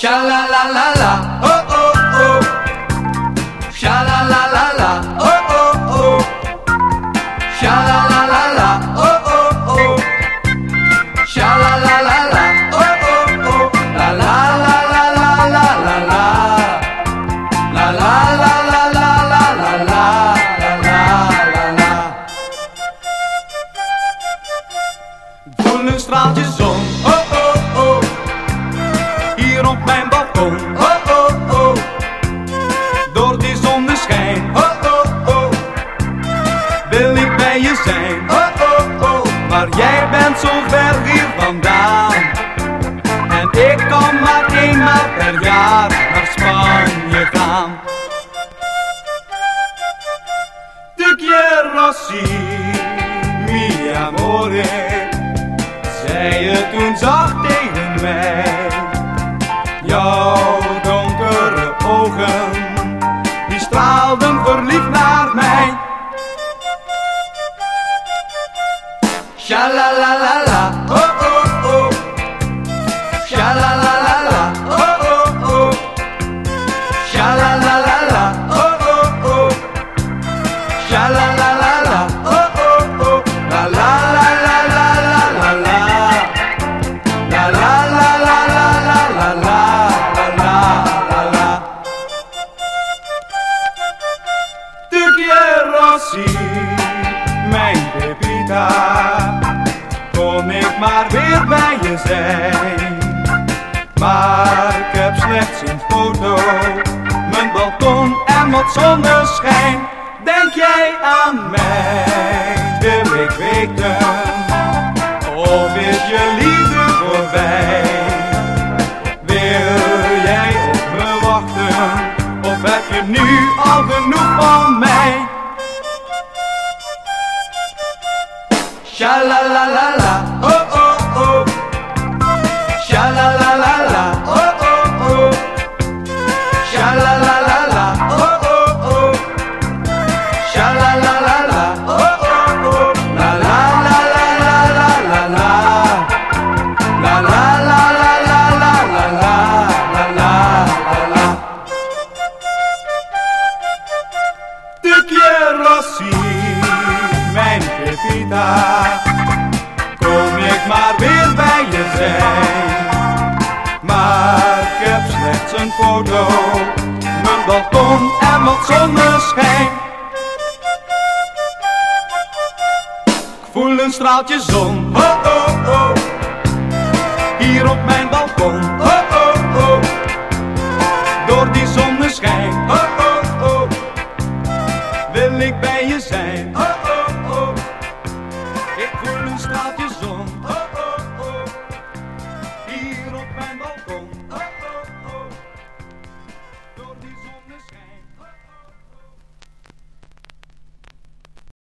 Sha la la la la, oh oh oh. Sha la la la la, oh oh oh. Sha la la la la, oh oh oh. Sha la la la la, oh oh oh. La la la la la la la la. La la la la la la la la. La la la la. Voel een straaltje zon, balkon, oh oh oh. Door die zonneschijn, oh oh oh. Wil ik bij je zijn, oh oh oh. Maar jij bent zo ver hier vandaan. En ik kan maar eenmaal per jaar naar Spanje gaan. Te quiero así, mi amore zei je toen zacht Pepita. Kon ik maar weer bij je zijn. Maar ik heb slechts een foto, mijn balkon en wat zonneschijn. Denk jij aan mij, wil ik weten, of is je liefde voorbij? Wil jij op me wachten, of heb je nu al genoeg van mij? Sha la la la la, Kom ik maar weer bij je zijn. Maar ik heb slechts een foto, mijn balkon en wat zonneschijn. Ik voel een straaltje zon, oh oh oh, hier op mijn balkon, oh oh oh. Door die zonneschijn, oh oh oh, wil ik bij je zijn. stop